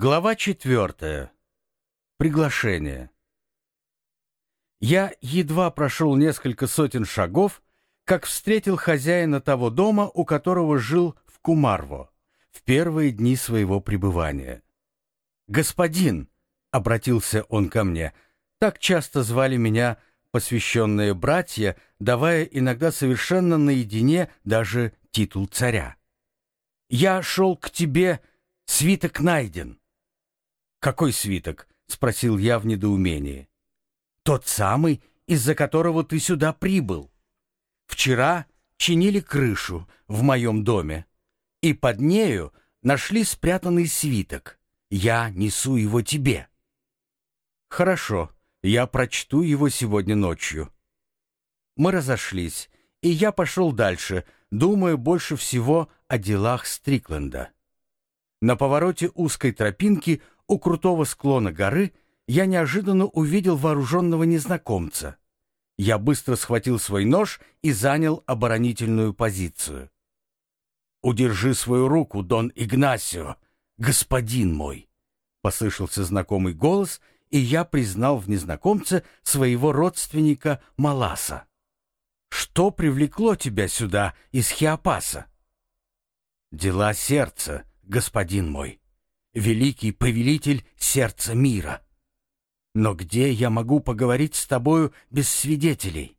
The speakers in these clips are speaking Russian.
Глава четвертая. Приглашение. Я едва прошел несколько сотен шагов, как встретил хозяина того дома, у которого жил в Кумарво в первые дни своего пребывания. «Господин», — обратился он ко мне, — так часто звали меня посвященные братья, давая иногда совершенно наедине даже титул царя. «Я шел к тебе, свиток найден». «Какой свиток?» — спросил я в недоумении. «Тот самый, из-за которого ты сюда прибыл. Вчера чинили крышу в моем доме, и под нею нашли спрятанный свиток. Я несу его тебе». «Хорошо, я прочту его сегодня ночью». Мы разошлись, и я пошел дальше, думая больше всего о делах Стрикленда. На повороте узкой тропинки у крутого склона горы я неожиданно увидел вооруженного незнакомца. Я быстро схватил свой нож и занял оборонительную позицию. «Удержи свою руку, Дон Игнасио, господин мой!» Послышался знакомый голос, и я признал в незнакомце своего родственника Маласа. «Что привлекло тебя сюда из Хиапаса?» «Дела сердца, господин мой, великий повелитель сердца мира. Но где я могу поговорить с тобою без свидетелей?»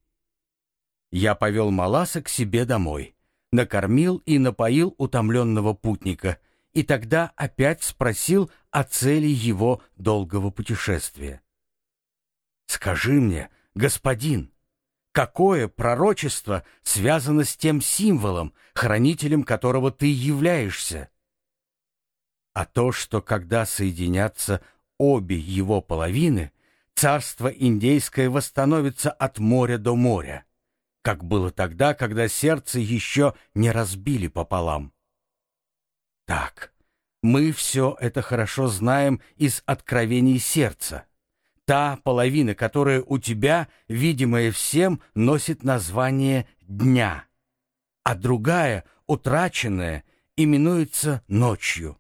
Я повел Маласа к себе домой, накормил и напоил утомленного путника, и тогда опять спросил о цели его долгого путешествия. «Скажи мне, господин, какое пророчество связано с тем символом, хранителем которого ты являешься?» А то, что когда соединятся обе его половины, царство индейское восстановится от моря до моря, как было тогда, когда сердце еще не разбили пополам. Так, мы все это хорошо знаем из откровений сердца. Та половина, которая у тебя, видимая всем, носит название «дня», а другая, утраченная, именуется «ночью».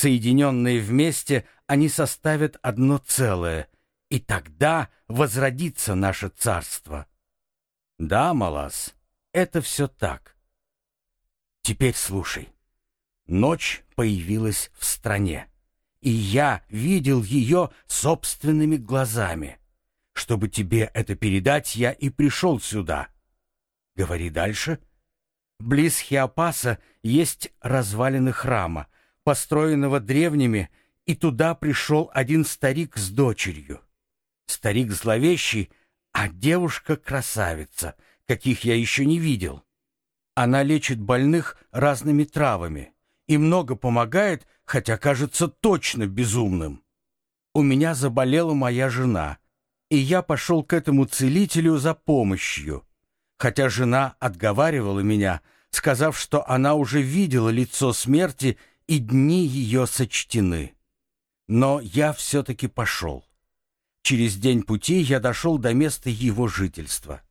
Соединенные вместе, они составят одно целое, и тогда возродится наше царство. Да, Малас, это все так. Теперь слушай. Ночь появилась в стране, и я видел ее собственными глазами. Чтобы тебе это передать, я и пришел сюда. Говори дальше. Близ Хиапаса есть развалины храма — построенного древними, и туда пришел один старик с дочерью. Старик зловещий, а девушка красавица, каких я еще не видел. Она лечит больных разными травами и много помогает, хотя кажется точно безумным. У меня заболела моя жена, и я пошел к этому целителю за помощью, хотя жена отговаривала меня, сказав, что она уже видела лицо смерти и дни ее сочтены. Но я все-таки пошел. Через день пути я дошел до места его жительства.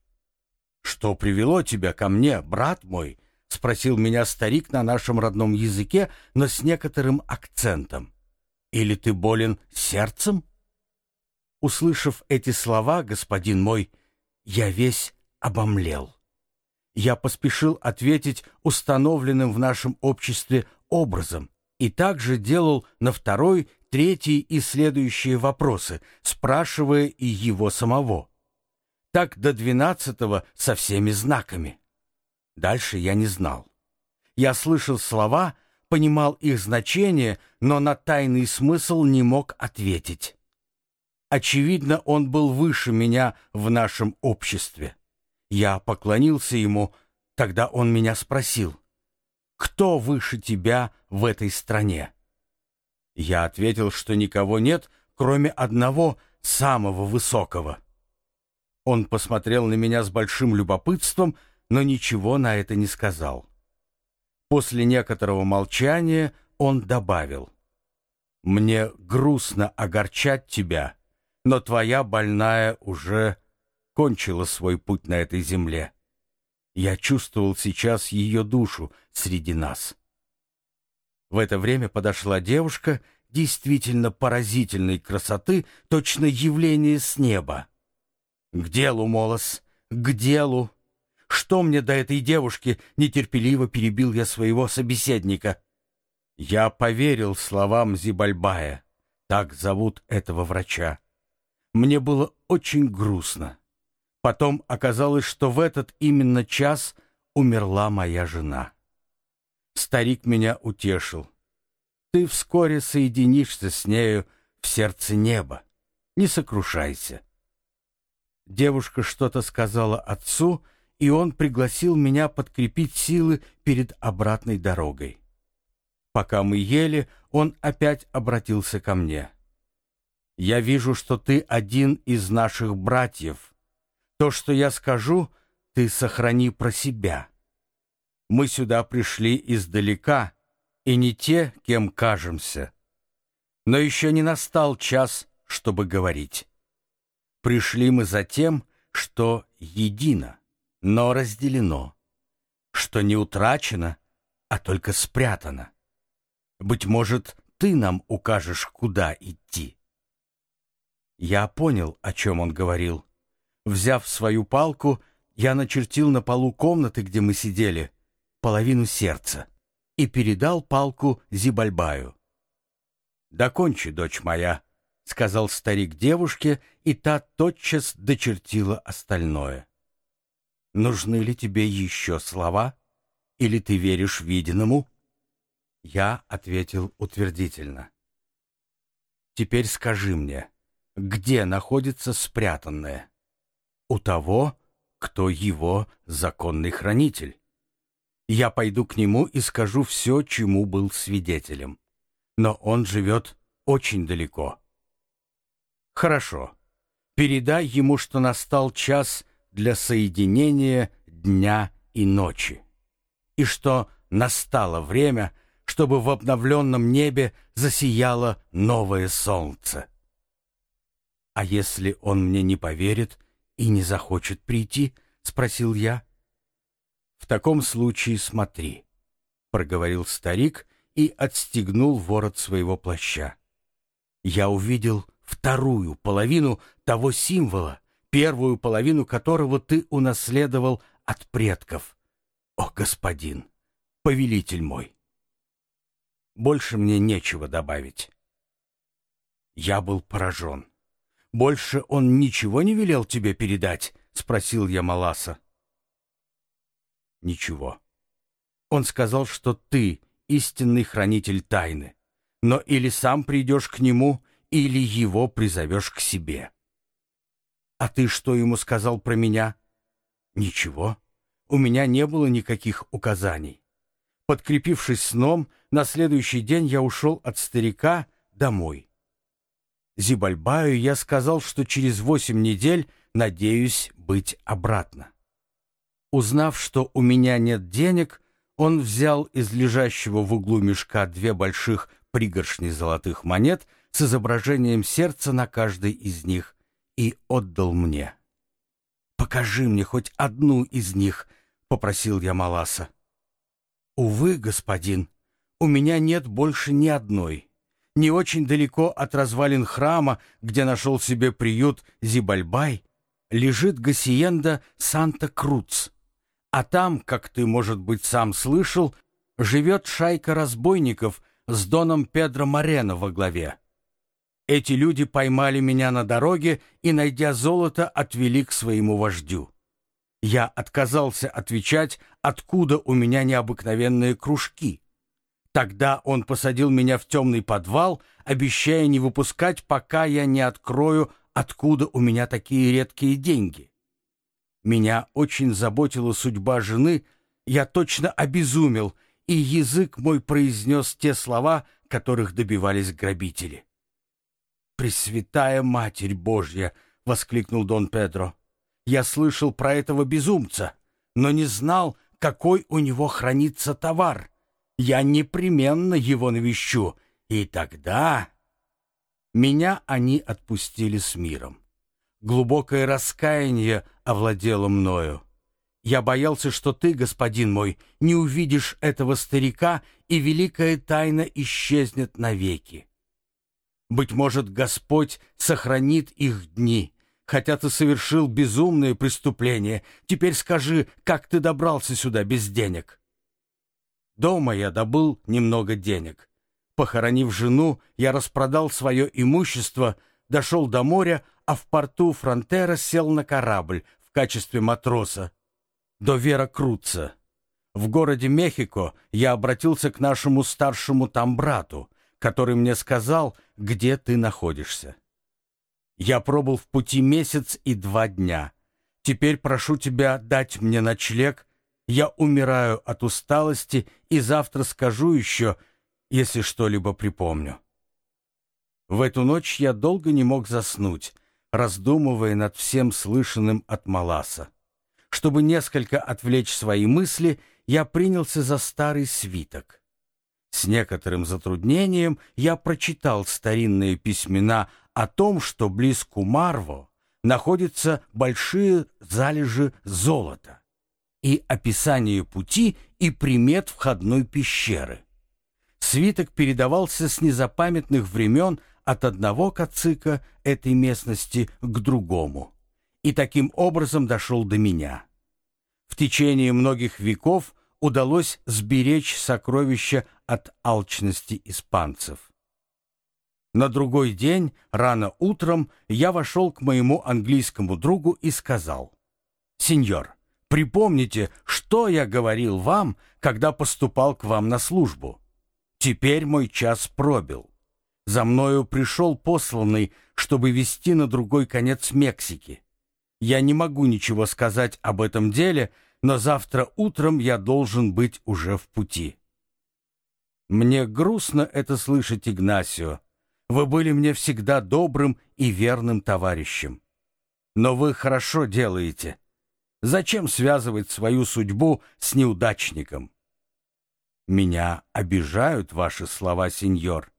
«Что привело тебя ко мне, брат мой?» — спросил меня старик на нашем родном языке, но с некоторым акцентом. «Или ты болен сердцем?» Услышав эти слова, господин мой, я весь обомлел. Я поспешил ответить установленным в нашем обществе образом и также делал на второй, третий и следующие вопросы, спрашивая и его самого. Так до двенадцатого со всеми знаками. Дальше я не знал. Я слышал слова, понимал их значение, но на тайный смысл не мог ответить. Очевидно, он был выше меня в нашем обществе. Я поклонился ему, тогда он меня спросил — кто выше тебя в этой стране? Я ответил, что никого нет, кроме одного самого высокого. Он посмотрел на меня с большим любопытством, но ничего на это не сказал. После некоторого молчания он добавил, «Мне грустно огорчать тебя, но твоя больная уже кончила свой путь на этой земле. Я чувствовал сейчас ее душу среди нас. В это время подошла девушка, действительно поразительной красоты, точно явление с неба. «К делу, Молос, к делу! Что мне до этой девушки?» — нетерпеливо перебил я своего собеседника. Я поверил словам Зибальбая, так зовут этого врача. Мне было очень грустно. Потом оказалось, что в этот именно час умерла моя жена. Старик меня утешил. Ты вскоре соединишься с нею в сердце неба. Не сокрушайся. Девушка что-то сказала отцу, и он пригласил меня подкрепить силы перед обратной дорогой. Пока мы ели, он опять обратился ко мне. «Я вижу, что ты один из наших братьев. То, что я скажу, ты сохрани про себя. Мы сюда пришли издалека, и не те, кем кажемся. Но еще не настал час, чтобы говорить. Пришли мы за тем, что едино, но разделено, что не утрачено, а только спрятано. Быть может, ты нам укажешь, куда идти. Я понял, о чем он говорил. Взяв свою палку, я начертил на полу комнаты, где мы сидели, половину сердца и передал палку Зибальбаю. «Докончи, дочь моя», — сказал старик девушке, и та тотчас дочертила остальное. «Нужны ли тебе еще слова? Или ты веришь виденному?» Я ответил утвердительно. «Теперь скажи мне, где находится спрятанное?» «У того, кто его законный хранитель». Я пойду к нему и скажу все, чему был свидетелем. Но он живет очень далеко. Хорошо. Передай ему, что настал час для соединения дня и ночи. И что настало время, чтобы в обновленном небе засияло новое солнце. «А если он мне не поверит и не захочет прийти?» — спросил я. «В таком случае смотри», — проговорил старик и отстегнул ворот своего плаща. Я увидел вторую половину того символа, первую половину которого ты унаследовал от предков. О, господин, повелитель мой! Больше мне нечего добавить. Я был поражен. «Больше он ничего не велел тебе передать?» — спросил я Маласа. Ничего. Он сказал, что ты истинный хранитель тайны, но или сам придешь к нему, или его призовешь к себе. А ты что ему сказал про меня? Ничего. У меня не было никаких указаний. Подкрепившись сном, на следующий день я ушел от старика домой. Зибальбаю я сказал, что через восемь недель надеюсь быть обратно. Узнав, что у меня нет денег, он взял из лежащего в углу мешка две больших пригоршни золотых монет с изображением сердца на каждой из них и отдал мне. «Покажи мне хоть одну из них», — попросил я Маласа. «Увы, господин, у меня нет больше ни одной. Не очень далеко от развалин храма, где нашел себе приют Зибальбай, лежит гасиенда Санта-Круц». А там, как ты, может быть, сам слышал, живет шайка разбойников с Доном Педро Морено во главе. Эти люди поймали меня на дороге и, найдя золото, отвели к своему вождю. Я отказался отвечать, откуда у меня необыкновенные кружки. Тогда он посадил меня в темный подвал, обещая не выпускать, пока я не открою, откуда у меня такие редкие деньги. Меня очень заботила судьба жены, я точно обезумел, и язык мой произнес те слова, которых добивались грабители. «Пресвятая Матерь Божья!» — воскликнул Дон Педро. «Я слышал про этого безумца, но не знал, какой у него хранится товар. Я непременно его навещу, и тогда...» Меня они отпустили с миром. Глубокое раскаяние овладело мною. Я боялся, что ты, господин мой, не увидишь этого старика, и великая тайна исчезнет навеки. Быть может, Господь сохранит их дни, хотя ты совершил безумное преступление. Теперь скажи, как ты добрался сюда без денег?» Дома я добыл немного денег. Похоронив жену, я распродал свое имущество, дошел до моря, а в порту Фронтера сел на корабль в качестве матроса до Вера Круца. В городе Мехико я обратился к нашему старшему там брату, который мне сказал, где ты находишься. Я пробыл в пути месяц и два дня. Теперь прошу тебя дать мне ночлег. Я умираю от усталости и завтра скажу еще, если что-либо припомню. В эту ночь я долго не мог заснуть, раздумывая над всем слышанным от Маласа. Чтобы несколько отвлечь свои мысли, я принялся за старый свиток. С некоторым затруднением я прочитал старинные письмена о том, что близ Кумарво находятся большие залежи золота и описание пути и примет входной пещеры. Свиток передавался с незапамятных времен от одного кацика этой местности к другому и таким образом дошел до меня. В течение многих веков удалось сберечь сокровища от алчности испанцев. На другой день, рано утром, я вошел к моему английскому другу и сказал, «Сеньор, припомните, что я говорил вам, когда поступал к вам на службу. Теперь мой час пробил. За мною пришел посланный, чтобы вести на другой конец Мексики. Я не могу ничего сказать об этом деле, но завтра утром я должен быть уже в пути. Мне грустно это слышать, Игнасио. Вы были мне всегда добрым и верным товарищем. Но вы хорошо делаете. Зачем связывать свою судьбу с неудачником? Меня обижают ваши слова, сеньор,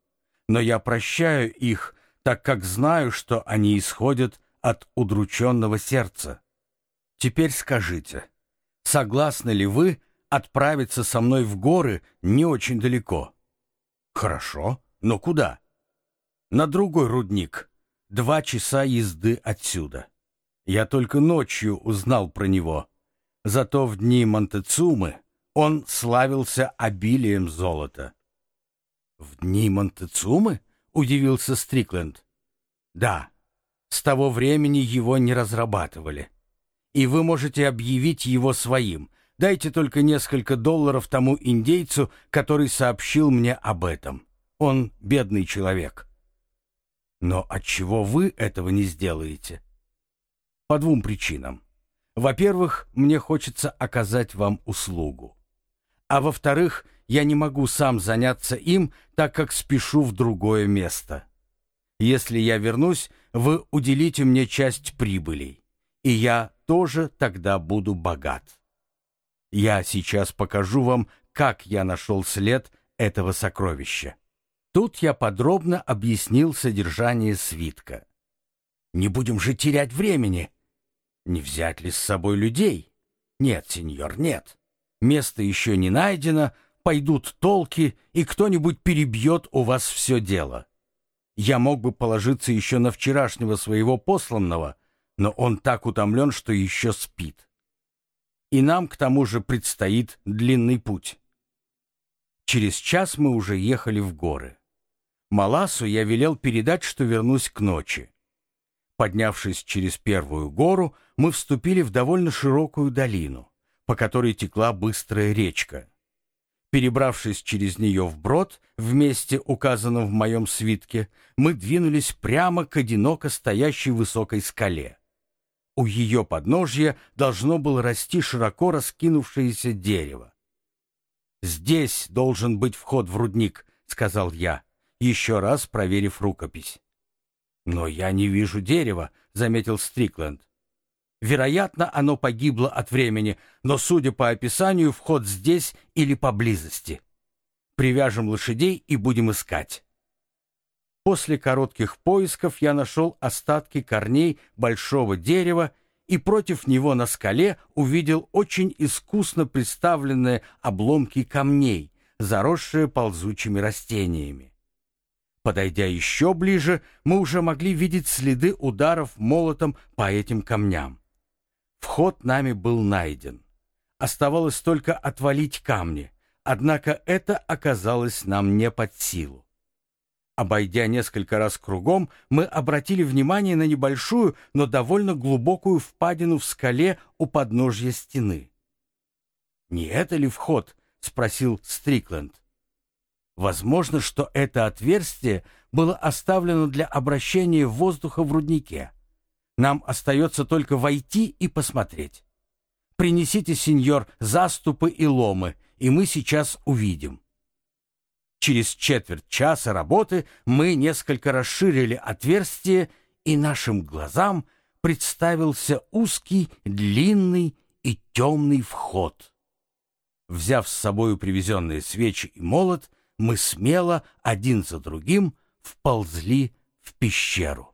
но я прощаю их, так как знаю, что они исходят от удрученного сердца. Теперь скажите, согласны ли вы отправиться со мной в горы не очень далеко? Хорошо, но куда? На другой рудник. Два часа езды отсюда. Я только ночью узнал про него. Зато в дни Монтецумы он славился обилием золота. «В дни Монтецумы?» — удивился Стрикленд. «Да, с того времени его не разрабатывали. И вы можете объявить его своим. Дайте только несколько долларов тому индейцу, который сообщил мне об этом. Он бедный человек. Но отчего вы этого не сделаете? По двум причинам. Во-первых, мне хочется оказать вам услугу. А во-вторых, я не могу сам заняться им, так как спешу в другое место. Если я вернусь, вы уделите мне часть прибылей, и я тоже тогда буду богат. Я сейчас покажу вам, как я нашел след этого сокровища. Тут я подробно объяснил содержание свитка. Не будем же терять времени. Не взять ли с собой людей? Нет, сеньор, нет. Место еще не найдено, пойдут толки, и кто-нибудь перебьет у вас все дело. Я мог бы положиться еще на вчерашнего своего посланного, но он так утомлен, что еще спит. И нам, к тому же, предстоит длинный путь. Через час мы уже ехали в горы. Маласу я велел передать, что вернусь к ночи. Поднявшись через первую гору, мы вступили в довольно широкую долину, по которой текла быстрая речка. Перебравшись через нее вброд, в месте, указанном в моем свитке, мы двинулись прямо к одиноко стоящей высокой скале. У ее подножья должно было расти широко раскинувшееся дерево. «Здесь должен быть вход в рудник», — сказал я, еще раз проверив рукопись. «Но я не вижу дерева», — заметил Стрикленд. Вероятно, оно погибло от времени, но, судя по описанию, вход здесь или поблизости. Привяжем лошадей и будем искать. После коротких поисков я нашел остатки корней большого дерева и против него на скале увидел очень искусно представленные обломки камней, заросшие ползучими растениями. Подойдя еще ближе, мы уже могли видеть следы ударов молотом по этим камням. Вход нами был найден. Оставалось только отвалить камни, однако это оказалось нам не под силу. Обойдя несколько раз кругом, мы обратили внимание на небольшую, но довольно глубокую впадину в скале у подножья стены. «Не это ли вход?» — спросил Стрикленд. Возможно, что это отверстие было оставлено для обращения воздуха в руднике. Нам остается только войти и посмотреть. Принесите, сеньор, заступы и ломы, и мы сейчас увидим. Через четверть часа работы мы несколько расширили отверстие, и нашим глазам представился узкий, длинный и темный вход. Взяв с собою привезенные свечи и молот, мы смело один за другим вползли в пещеру.